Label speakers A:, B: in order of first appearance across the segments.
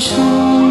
A: 中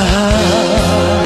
A: Ah.